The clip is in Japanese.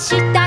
した。